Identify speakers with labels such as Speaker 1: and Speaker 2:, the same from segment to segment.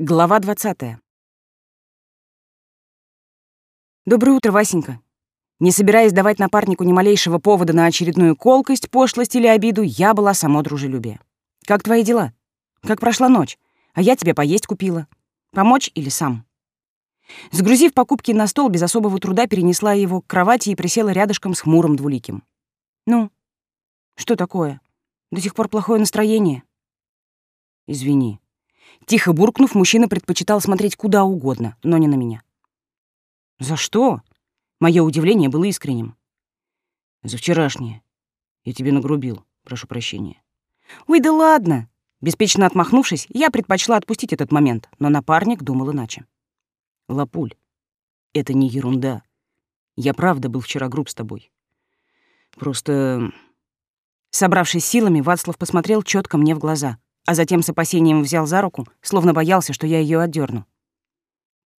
Speaker 1: Глава 20. Доброе утро, Васенька. Не собираясь давать напарнику ни малейшего повода на очередную колкость, пошлость или обиду, я была само дружелюбие. Как твои дела? Как прошла ночь? А я тебе поесть купила. Помочь или сам? Сгрузив покупки на стол, без особого труда перенесла его к кровати и присела рядышком с хмурым двуликим. Ну, что такое? До сих пор плохое настроение? Извини. Тихо буркнув, мужчина предпочитал смотреть куда угодно, но не на меня. «За что?» Мое удивление было искренним. «За вчерашнее. Я тебе нагрубил. Прошу прощения». «Ой, да ладно!» Беспечно отмахнувшись, я предпочла отпустить этот момент, но напарник думал иначе. «Лапуль, это не ерунда. Я правда был вчера груб с тобой. Просто...» Собравшись силами, Вацлав посмотрел четко мне в глаза — а затем с опасением взял за руку, словно боялся, что я ее отдерну.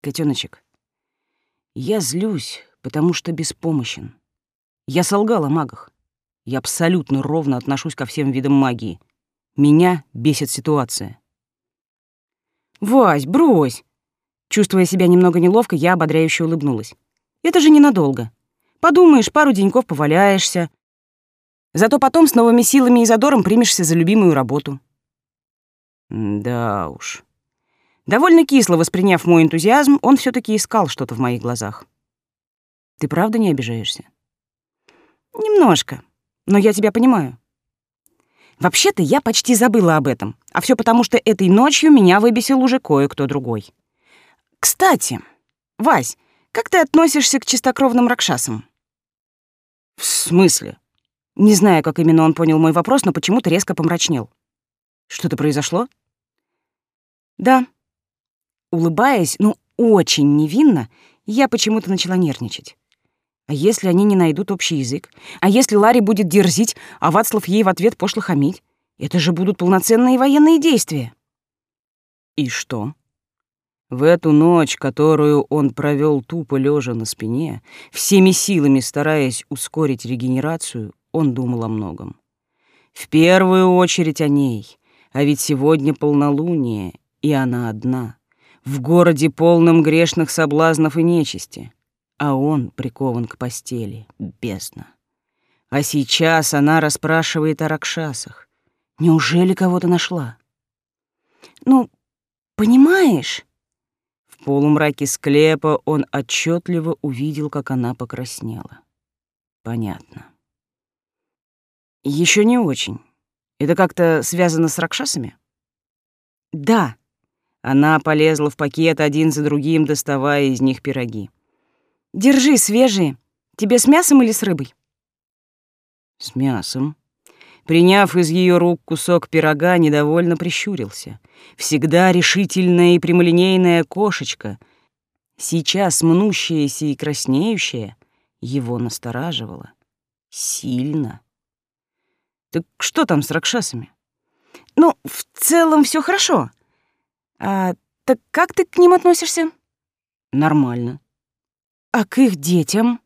Speaker 1: Котеночек, я злюсь, потому что беспомощен. Я солгал о магах. Я абсолютно ровно отношусь ко всем видам магии. Меня бесит ситуация. «Вась, брось!» Чувствуя себя немного неловко, я ободряюще улыбнулась. «Это же ненадолго. Подумаешь, пару деньков поваляешься. Зато потом с новыми силами и задором примешься за любимую работу. Да уж. Довольно кисло восприняв мой энтузиазм, он все таки искал что-то в моих глазах. Ты правда не обижаешься? Немножко, но я тебя понимаю. Вообще-то я почти забыла об этом, а все потому, что этой ночью меня выбесил уже кое-кто другой. Кстати, Вась, как ты относишься к чистокровным ракшасам? В смысле? Не знаю, как именно он понял мой вопрос, но почему-то резко помрачнел. Что-то произошло? Да. Улыбаясь, ну, очень невинно, я почему-то начала нервничать. А если они не найдут общий язык? А если Ларри будет дерзить, а Вацлав ей в ответ пошло хамить? Это же будут полноценные военные действия. И что? В эту ночь, которую он провел тупо лежа на спине, всеми силами стараясь ускорить регенерацию, он думал о многом. В первую очередь о ней, а ведь сегодня полнолуние, и она одна, в городе полном грешных соблазнов и нечисти, а он прикован к постели, бездна. А сейчас она расспрашивает о Ракшасах. Неужели кого-то нашла? Ну, понимаешь? В полумраке склепа он отчетливо увидел, как она покраснела. Понятно. Еще не очень. Это как-то связано с Ракшасами? Да, она полезла в пакет один за другим, доставая из них пироги. «Держи, свежие. Тебе с мясом или с рыбой?» «С мясом». Приняв из ее рук кусок пирога, недовольно прищурился. Всегда решительная и прямолинейная кошечка, сейчас мнущаяся и краснеющая, его настораживала. Сильно. «Так что там с ракшасами?» «Ну, в целом все хорошо. А, так как ты к ним относишься? Нормально. А к их детям?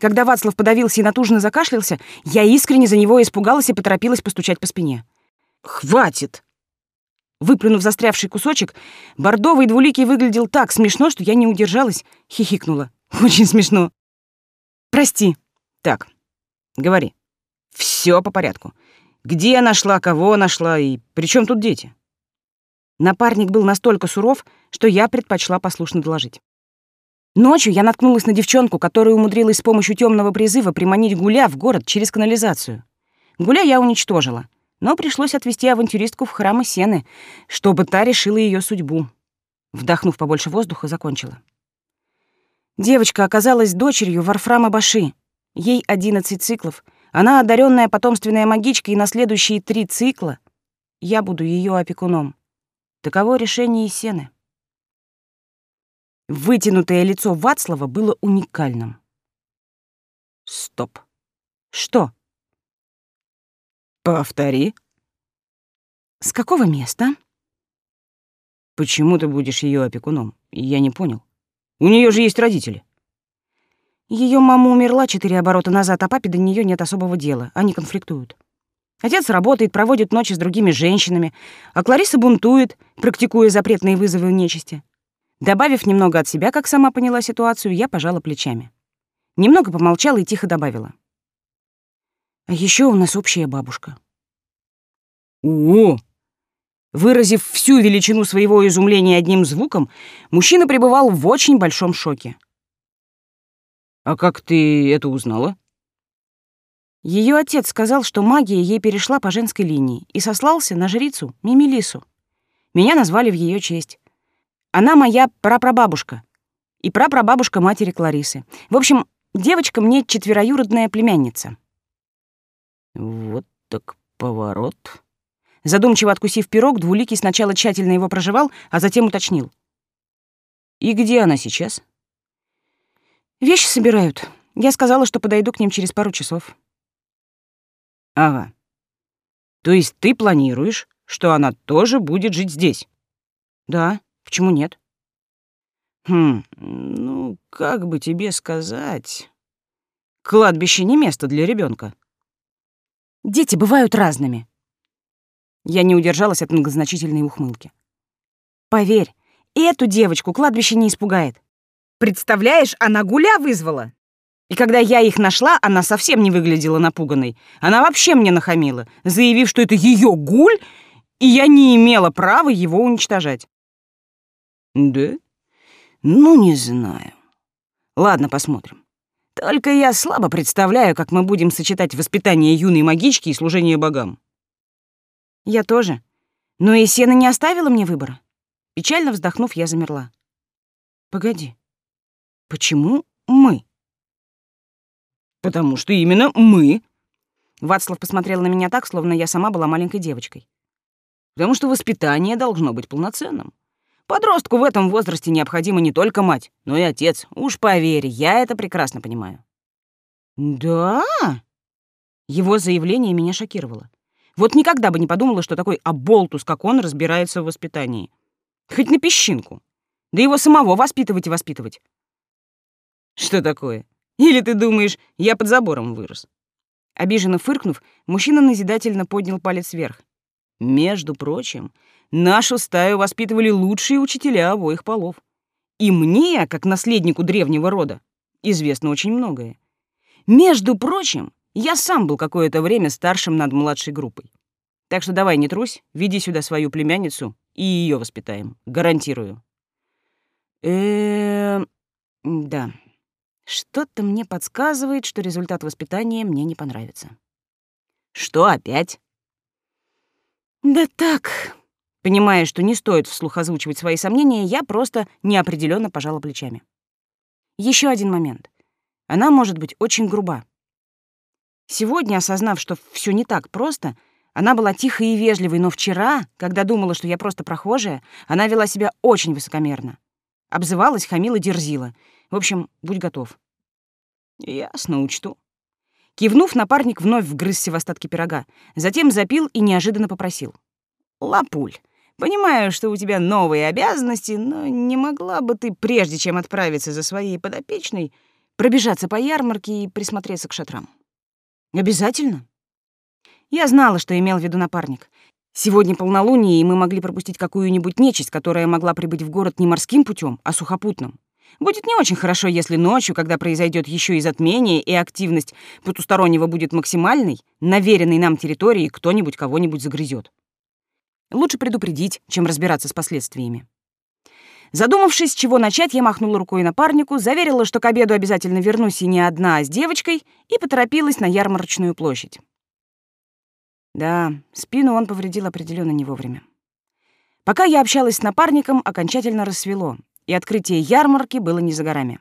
Speaker 1: Когда Вацлав подавился и натужно закашлялся, я искренне за него испугалась и поторопилась постучать по спине. «Хватит!» Выплюнув застрявший кусочек, бордовый двуликий выглядел так смешно, что я не удержалась, хихикнула. Очень смешно. «Прости». «Так, говори. Все по порядку. Где нашла, кого нашла и при чем тут дети?» Напарник был настолько суров, что я предпочла послушно доложить. Ночью я наткнулась на девчонку, которая умудрилась с помощью темного призыва приманить Гуля в город через канализацию. Гуля я уничтожила, но пришлось отвезти авантюристку в храм Сены, чтобы та решила ее судьбу. Вдохнув побольше воздуха, закончила. Девочка оказалась дочерью Варфрама Баши. Ей 11 циклов. Она одаренная потомственная магичка, и на следующие три цикла я буду ее опекуном. Таково решение Есены. Вытянутое лицо Вацлава было уникальным. Стоп. Что? Повтори. С какого места? Почему ты будешь ее опекуном? Я не понял. У нее же есть родители. Ее мама умерла четыре оборота назад, а папе до нее нет особого дела. Они конфликтуют. Отец работает, проводит ночи с другими женщинами, а Клариса бунтует, практикуя запретные вызовы в нечисти. Добавив немного от себя, как сама поняла ситуацию, я пожала плечами. Немного помолчала и тихо добавила. А еще у нас общая бабушка.
Speaker 2: О!
Speaker 1: Выразив всю величину своего изумления одним звуком, мужчина пребывал в очень большом шоке.
Speaker 2: А как ты это узнала?
Speaker 1: Ее отец сказал, что магия ей перешла по женской линии и сослался на жрицу Мимилису. Меня назвали в ее честь. Она моя прапрабабушка и прапрабабушка матери Кларисы. В общем, девочка мне четвероюродная племянница.
Speaker 2: Вот так поворот.
Speaker 1: Задумчиво откусив пирог, Двуликий сначала тщательно его прожевал, а затем уточнил.
Speaker 2: «И где она сейчас?»
Speaker 1: «Вещи собирают. Я сказала, что подойду к ним через пару часов».
Speaker 2: Ага. То есть ты планируешь, что она тоже будет жить здесь?
Speaker 1: Да, почему нет?
Speaker 2: Хм, ну, как бы тебе сказать? Кладбище не место для ребенка.
Speaker 1: Дети бывают разными. Я не удержалась от многозначительной ухмылки. Поверь, эту девочку кладбище не испугает. Представляешь, она гуля вызвала. И когда я их нашла, она совсем не выглядела напуганной. Она вообще мне нахамила, заявив, что это ее гуль, и я не имела права его уничтожать.
Speaker 2: Да? Ну, не знаю. Ладно, посмотрим. Только я слабо представляю, как мы будем сочетать воспитание юной магички и служение богам.
Speaker 1: Я тоже. Но и Сена не оставила мне выбора. Печально вздохнув, я замерла. Погоди. Почему мы?
Speaker 2: Потому что именно мы.
Speaker 1: Вацлав посмотрел на меня так, словно я сама была маленькой девочкой.
Speaker 2: Потому что воспитание должно быть полноценным. Подростку в этом возрасте необходима не только мать, но и отец. Уж поверь, я это прекрасно понимаю.
Speaker 1: Да? Его заявление меня шокировало. Вот никогда бы не подумала, что такой оболтус, как он, разбирается в воспитании. Хоть на песчинку. Да его самого воспитывать и воспитывать.
Speaker 2: Что такое? Или ты думаешь, я под забором вырос?»
Speaker 1: Обиженно фыркнув, мужчина назидательно поднял палец вверх.
Speaker 2: «Между прочим, нашу стаю воспитывали лучшие учителя обоих полов. И мне, как наследнику древнего рода, известно очень многое. Между прочим, я сам был какое-то время старшим над младшей группой. Так что давай не трусь, веди сюда свою племянницу и ее воспитаем. Гарантирую.
Speaker 1: Э, да. Что-то мне подсказывает, что результат воспитания мне не понравится.
Speaker 2: Что опять?
Speaker 1: Да так. Понимая, что не стоит вслух озвучивать свои сомнения, я просто неопределенно пожала плечами. Еще один момент. Она может быть очень груба. Сегодня, осознав, что все не так просто, она была тихой и вежливой, но вчера, когда думала, что я просто прохожая, она вела себя очень высокомерно. Обзывалась, хамила, дерзила — в общем, будь готов.
Speaker 2: Ясно, учту.
Speaker 1: Кивнув, напарник вновь вгрызся в остатки пирога, затем запил и неожиданно попросил.
Speaker 2: «Лапуль, понимаю, что у тебя новые обязанности, но не могла бы ты, прежде чем отправиться за своей подопечной, пробежаться по ярмарке и присмотреться к шатрам?»
Speaker 1: «Обязательно?» Я знала, что имел в виду напарник. Сегодня полнолуние, и мы могли пропустить какую-нибудь нечисть, которая могла прибыть в город не морским путем, а сухопутным. Будет не очень хорошо, если ночью, когда произойдет еще и затмение, и активность потустороннего будет максимальной, на веренной нам территории кто-нибудь кого-нибудь загрызет. Лучше предупредить, чем разбираться с последствиями. Задумавшись, с чего начать, я махнула рукой напарнику, заверила, что к обеду обязательно вернусь и не одна, а с девочкой, и поторопилась на ярмарочную площадь. Да, спину он повредил определенно не вовремя. Пока я общалась с напарником, окончательно рассвело, и открытие ярмарки было не за горами.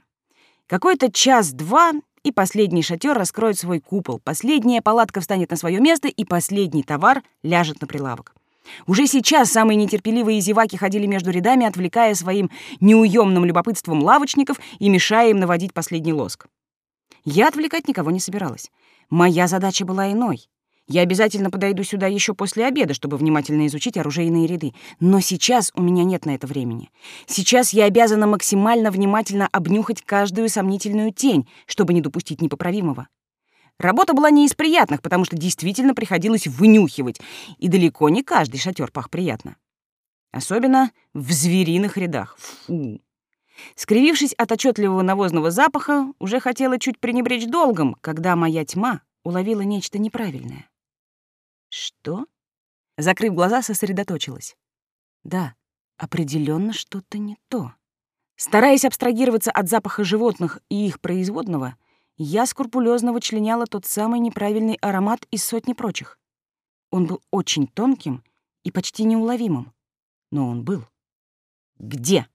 Speaker 1: Какой-то час-два, и последний шатер раскроет свой купол, последняя палатка встанет на свое место, и последний товар ляжет на прилавок. Уже сейчас самые нетерпеливые зеваки ходили между рядами, отвлекая своим неуемным любопытством лавочников и мешая им наводить последний лоск. Я отвлекать никого не собиралась. Моя задача была иной я обязательно подойду сюда еще после обеда, чтобы внимательно изучить оружейные ряды. Но сейчас у меня нет на это времени. Сейчас я обязана максимально внимательно обнюхать каждую сомнительную тень, чтобы не допустить непоправимого.
Speaker 2: Работа была не из приятных, потому что действительно приходилось вынюхивать, и далеко не каждый шатер пах приятно. Особенно в звериных рядах. Фу. Скривившись от отчетливого навозного запаха, уже хотела чуть пренебречь долгом, когда моя тьма уловила нечто неправильное. Что? Закрыв глаза, сосредоточилась. Да, определенно что-то не то. Стараясь абстрагироваться от запаха животных и их производного, я скрупулезно вычленяла тот самый неправильный аромат из сотни прочих. Он был очень тонким и почти неуловимым, но он был. Где?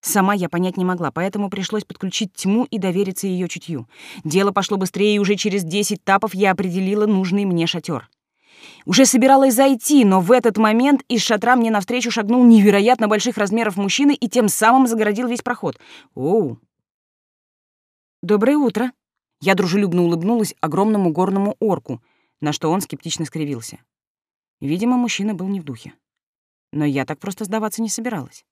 Speaker 2: Сама я понять не могла, поэтому пришлось подключить тьму и довериться ее чутью. Дело пошло быстрее, и уже через десять тапов я определила нужный мне шатер. Уже собиралась зайти, но в этот момент из шатра мне навстречу шагнул невероятно больших размеров мужчина и тем самым загородил весь проход. Оу. «Доброе утро!» Я дружелюбно улыбнулась огромному горному орку, на что он скептично скривился. Видимо, мужчина был не в духе. Но я так просто сдаваться не собиралась.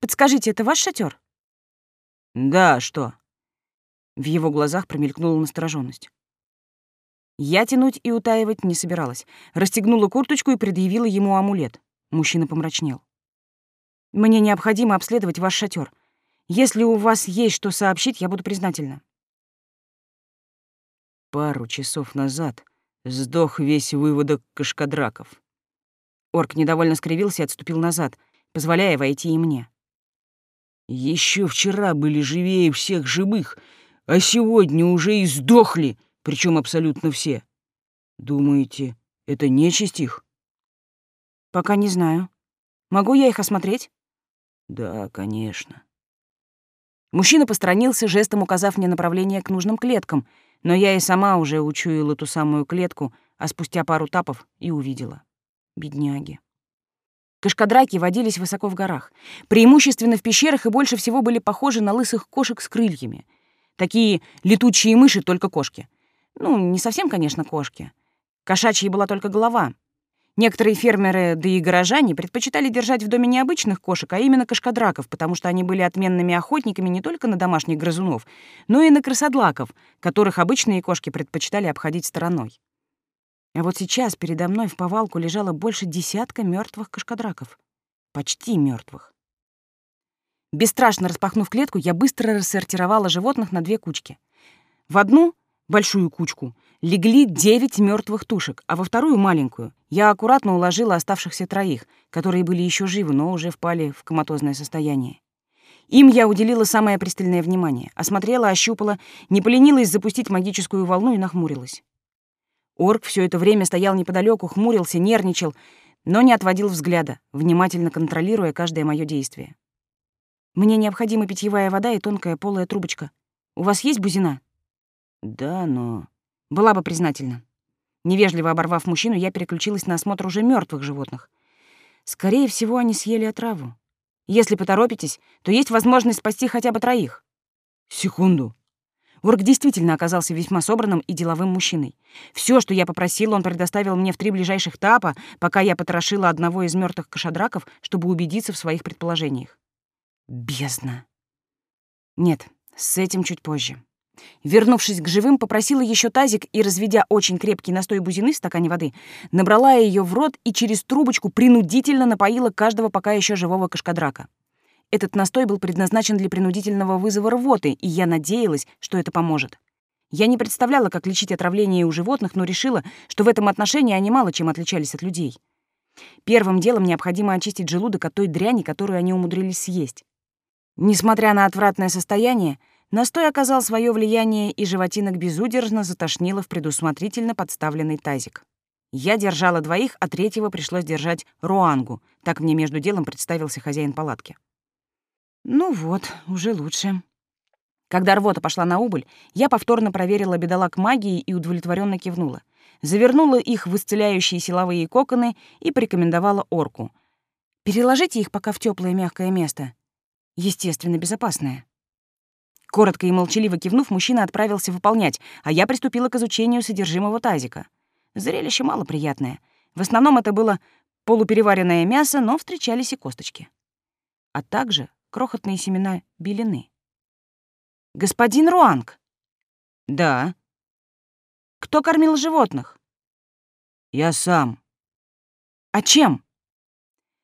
Speaker 2: Подскажите, это ваш шатер? Да, что? В его глазах промелькнула настороженность. Я тянуть и утаивать не собиралась. Расстегнула курточку и предъявила ему амулет. Мужчина помрачнел. Мне необходимо обследовать ваш шатер. Если у вас есть что сообщить, я буду признательна. Пару часов назад сдох весь выводок кашкадраков. Орк недовольно скривился и отступил назад, позволяя войти и мне. Еще вчера были живее всех живых, а сегодня уже и сдохли, причем абсолютно все. Думаете, это нечисть их? Пока не знаю. Могу я их осмотреть? Да, конечно. Мужчина посторонился, жестом указав мне направление к нужным клеткам, но я и сама уже учуяла ту самую клетку, а спустя пару тапов и увидела. Бедняги. Кашкадраки водились высоко в горах, преимущественно в пещерах и больше всего были похожи на лысых кошек с крыльями. Такие летучие мыши, только кошки. Ну, не совсем, конечно, кошки. Кошачьей была только голова. Некоторые фермеры, да и горожане предпочитали держать в доме не обычных кошек, а именно кашкадраков, потому что они были отменными охотниками не только на домашних грызунов, но и на крысодлаков, которых обычные кошки предпочитали обходить стороной. А вот сейчас передо мной в повалку лежало больше десятка мертвых кашкадраков. Почти мертвых. Бесстрашно распахнув клетку, я быстро рассортировала животных на две кучки. В одну, большую кучку, легли девять мертвых тушек, а во вторую, маленькую, я аккуратно уложила оставшихся троих, которые были еще живы, но уже впали в коматозное состояние. Им я уделила самое пристальное внимание, осмотрела, ощупала, не поленилась запустить магическую волну и нахмурилась. Орк все это время стоял неподалеку, хмурился, нервничал, но не отводил взгляда, внимательно контролируя каждое мое действие. «Мне необходима питьевая вода и тонкая полая трубочка. У вас есть бузина?» «Да, но...» «Была бы признательна». Невежливо оборвав мужчину, я переключилась на осмотр уже мертвых животных. Скорее всего, они съели отраву. Если поторопитесь, то есть возможность спасти хотя бы троих. Секунду. Орк действительно оказался весьма собранным и деловым мужчиной. Все, что я попросила, он предоставил мне в три ближайших тапа, пока я потрошила одного из мертвых кошадраков, чтобы убедиться в своих предположениях. Бездна. Нет, с этим чуть позже. Вернувшись к живым, попросила еще тазик и, разведя очень крепкий настой бузины в стакане воды, набрала ее в рот и через трубочку принудительно напоила каждого пока еще живого кашкадрака. Этот настой был предназначен для принудительного вызова рвоты, и я надеялась, что это поможет. Я не представляла, как лечить отравление у животных, но решила, что в этом отношении они мало чем отличались от людей. Первым делом необходимо очистить желудок от той дряни, которую они умудрились съесть. Несмотря на отвратное состояние, настой оказал свое влияние, и животинок безудержно затошнило в предусмотрительно подставленный тазик. Я держала двоих, а третьего пришлось держать Руангу, так мне между делом представился хозяин палатки. Ну вот, уже лучше. Когда рвота пошла на убыль, я повторно проверила бедолаг магии и удовлетворенно кивнула. Завернула их в исцеляющие силовые коконы и порекомендовала орку. «Переложите их пока в теплое мягкое место. Естественно, безопасное». Коротко и молчаливо кивнув, мужчина отправился выполнять, а я приступила к изучению содержимого тазика. Зрелище малоприятное. В основном это было полупереваренное мясо, но встречались и косточки. А также крохотные семена белины. «Господин Руанг!» «Да».
Speaker 1: Кто кормил животных?
Speaker 2: Я сам.
Speaker 1: А чем?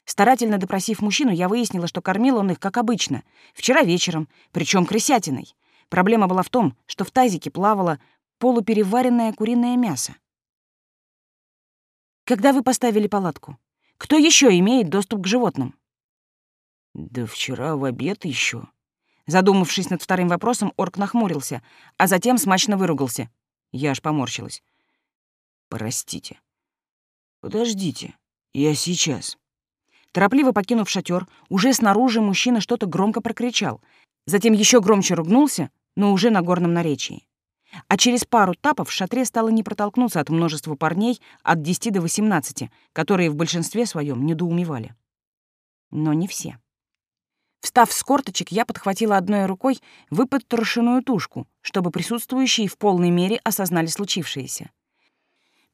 Speaker 1: Старательно допросив мужчину, я выяснила, что кормил он их, как обычно, вчера вечером, причем крысятиной. Проблема была в том, что в тазике плавало полупереваренное куриное мясо. Когда вы поставили палатку? Кто еще имеет доступ к животным?
Speaker 2: Да вчера в обед еще.
Speaker 1: Задумавшись над вторым вопросом, орк нахмурился, а затем смачно выругался. Я аж поморщилась.
Speaker 2: Простите. Подождите, я сейчас.
Speaker 1: Торопливо покинув шатер, уже снаружи мужчина что-то громко прокричал, затем еще громче ругнулся, но уже на горном наречии. А через пару тапов в шатре стало не протолкнуться от множества парней от 10 до 18, которые в большинстве своем недоумевали. Но не все. Встав с корточек, я подхватила одной рукой выпотрошенную тушку, чтобы присутствующие в полной мере осознали случившееся.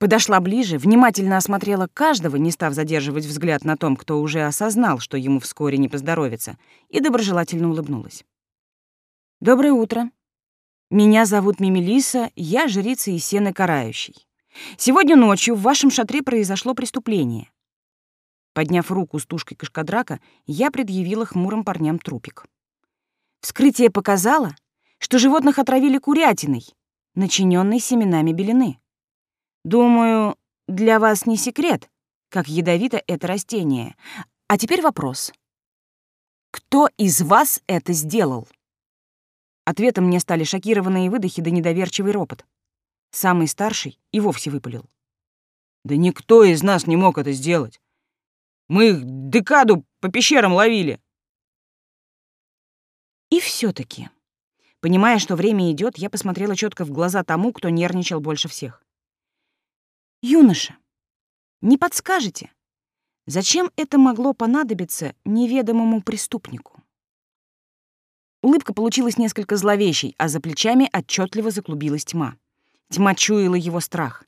Speaker 1: Подошла ближе, внимательно осмотрела каждого, не став задерживать взгляд на том, кто уже осознал, что ему вскоре не поздоровится, и доброжелательно улыбнулась. «Доброе утро. Меня зовут Мимилиса, я жрица Есены Карающей. Сегодня ночью в вашем шатре произошло преступление. Подняв руку с тушкой кашкадрака, я предъявила хмурым парням трупик. Вскрытие показало, что животных отравили курятиной, начиненной семенами белины. Думаю, для вас не секрет, как ядовито это растение. А теперь вопрос. Кто из вас это сделал? Ответом мне стали шокированные выдохи да недоверчивый ропот. Самый старший и вовсе выпалил.
Speaker 2: «Да никто из нас не мог это сделать. Мы их декаду по пещерам ловили».
Speaker 1: И все таки понимая, что время идет, я посмотрела четко в глаза тому, кто нервничал больше всех. «Юноша, не подскажете, зачем это могло понадобиться неведомому преступнику?» Улыбка получилась несколько зловещей, а за плечами отчетливо заклубилась тьма. Тьма чуяла его страх.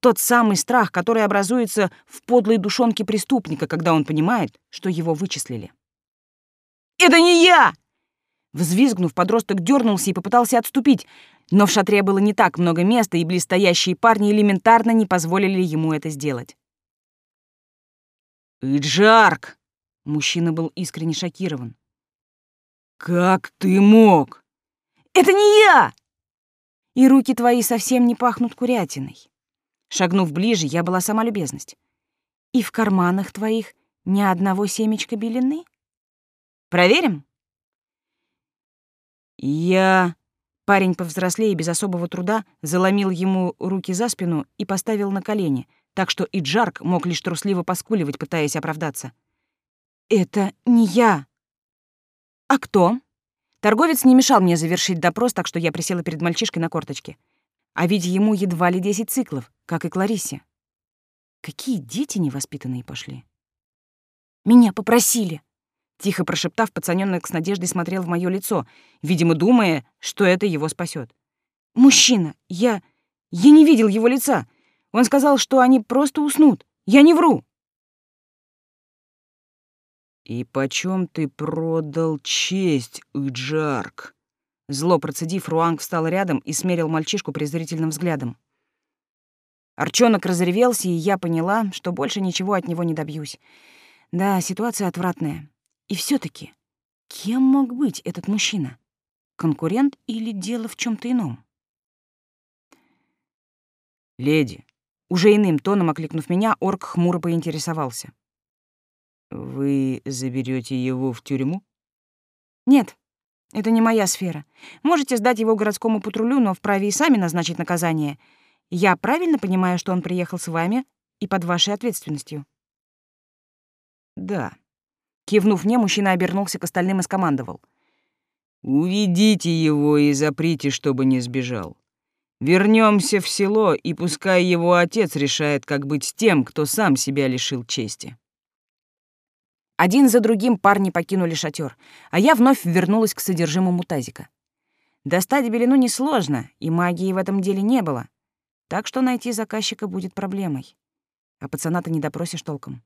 Speaker 1: Тот самый страх, который образуется в подлой душонке преступника, когда он понимает, что его вычислили.
Speaker 2: «Это не я!»
Speaker 1: Взвизгнув, подросток дернулся и попытался отступить, но в шатре было не так много места, и блестящие парни элементарно не позволили ему это сделать.
Speaker 2: «Иджарк!»
Speaker 1: Мужчина был искренне шокирован.
Speaker 2: «Как ты мог?»
Speaker 1: «Это не я!» «И руки твои совсем не пахнут курятиной». Шагнув ближе, я была сама любезность. «И в карманах твоих ни одного семечка белины? Проверим?»
Speaker 2: «Я...»
Speaker 1: Парень повзрослее без особого труда заломил ему руки за спину и поставил на колени, так что и Джарк мог лишь трусливо поскуливать, пытаясь оправдаться. «Это не я!» «А кто?» Торговец не мешал мне завершить допрос, так что я присела перед мальчишкой на корточке. А ведь ему едва ли десять циклов, как и Кларисе. Какие дети невоспитанные пошли. «Меня попросили!» Тихо прошептав, пацанёнок с надеждой смотрел в моё лицо, видимо, думая, что это его спасёт. «Мужчина, я... я не видел его лица. Он сказал, что они просто уснут. Я не вру!»
Speaker 2: «И почем ты продал честь, Иджарк?»
Speaker 1: Зло процедив, Руанг встал рядом и смерил мальчишку презрительным взглядом. Арчонок разревелся, и я поняла, что больше ничего от него не добьюсь. Да, ситуация отвратная. И все таки кем мог быть этот мужчина? Конкурент или дело в чем то ином?
Speaker 2: «Леди»,
Speaker 1: уже иным тоном окликнув меня, орк хмуро поинтересовался.
Speaker 2: Вы заберете его в тюрьму?
Speaker 1: Нет, это не моя сфера. Можете сдать его городскому патрулю, но вправе и сами назначить наказание. Я правильно понимаю, что он приехал с вами и под вашей ответственностью?
Speaker 2: Да.
Speaker 1: Кивнув мне, мужчина обернулся к остальным и скомандовал.
Speaker 2: «Уведите его и заприте, чтобы не сбежал. Вернемся в село, и пускай его отец решает, как быть с тем, кто сам себя лишил чести».
Speaker 1: Один за другим парни покинули шатер, а я вновь вернулась к содержимому тазика. Достать белину несложно, и магии в этом деле не было, так что найти заказчика будет проблемой. А пацана-то не допросишь толком.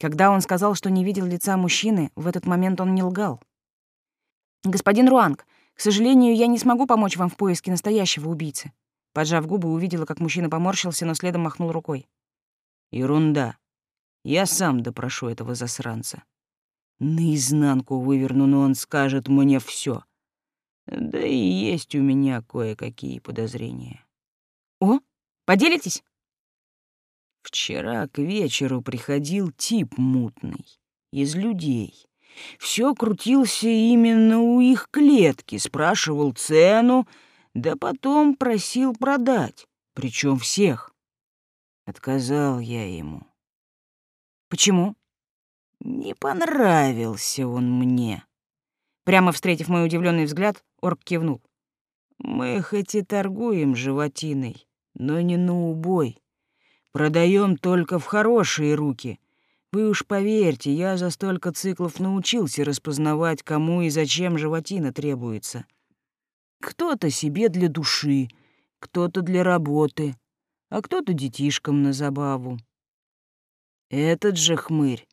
Speaker 1: Когда он сказал, что не видел лица мужчины, в этот момент он не лгал. «Господин Руанг, к сожалению, я не смогу помочь вам в поиске настоящего убийцы. Поджав губы, увидела, как мужчина поморщился, но следом махнул рукой.
Speaker 2: Ерунда. Я сам допрошу этого засранца. Наизнанку выверну, но он скажет мне все. Да и есть у меня кое-какие подозрения.
Speaker 1: О, поделитесь?
Speaker 2: Вчера к вечеру приходил тип мутный, из людей. Все крутился именно у их клетки, спрашивал цену, да потом просил продать, причем всех. Отказал я ему.
Speaker 1: Почему?
Speaker 2: Не понравился он мне.
Speaker 1: Прямо встретив мой удивленный взгляд, орк кивнул.
Speaker 2: Мы хоть и торгуем животиной, но не на убой. Продаем только в хорошие руки. Вы уж поверьте, я за столько циклов научился распознавать, кому и зачем животина требуется. Кто-то себе для души, кто-то для работы, а кто-то детишкам на забаву. Этот же хмырь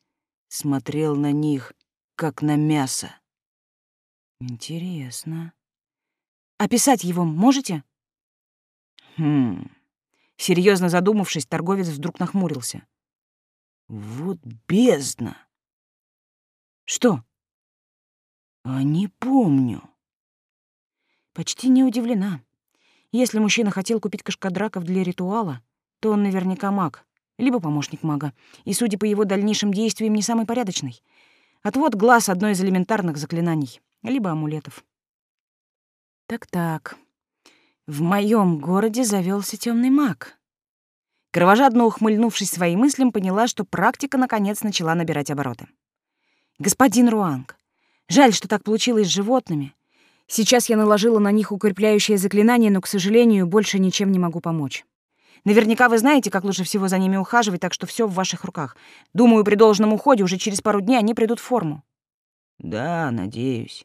Speaker 2: смотрел на них, как на мясо.
Speaker 1: Интересно. Описать его можете?
Speaker 2: Хм.
Speaker 1: Серьезно задумавшись, торговец вдруг нахмурился.
Speaker 2: Вот бездна.
Speaker 1: Что?
Speaker 2: А не помню.
Speaker 1: Почти не удивлена. Если мужчина хотел купить кашкадраков для ритуала, то он наверняка маг, либо помощник мага, и, судя по его дальнейшим действиям, не самый порядочный. Отвод глаз — одно из элементарных заклинаний, либо амулетов. Так-так. В моем городе завелся темный маг. Кровожадно ухмыльнувшись своим мыслям, поняла, что практика наконец начала набирать обороты. «Господин Руанг, жаль, что так получилось с животными. Сейчас я наложила на них укрепляющее заклинание, но, к сожалению, больше ничем не могу помочь. Наверняка вы знаете, как лучше всего за ними ухаживать, так что все в ваших руках. Думаю, при должном уходе уже через пару дней они придут в форму.
Speaker 2: Да, надеюсь.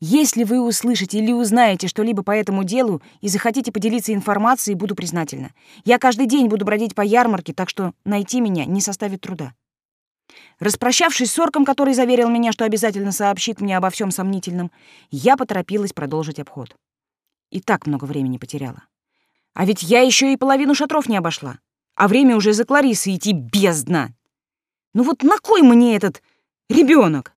Speaker 1: Если вы услышите или узнаете что-либо по этому делу и захотите поделиться информацией, буду признательна. Я каждый день буду бродить по ярмарке, так что найти меня не составит труда. Распрощавшись с орком, который заверил меня, что обязательно сообщит мне обо всем сомнительном, я поторопилась продолжить обход. И так много времени потеряла. А ведь я еще и половину шатров не обошла. А время уже за Кларисой идти бездна. Ну вот на кой мне этот ребенок?